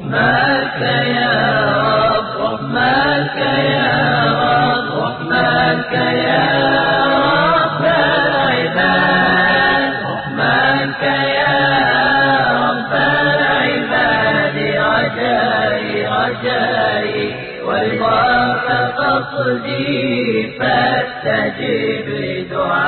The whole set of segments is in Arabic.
رحمك يا رب رحمك يا رب رحمك يا رب العباد رحمك يا رب العباد رجائي رجائي ورضاك قصدي فاستجب لدعائي.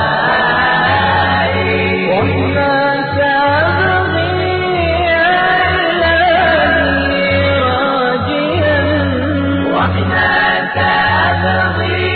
إذا كان ضيقا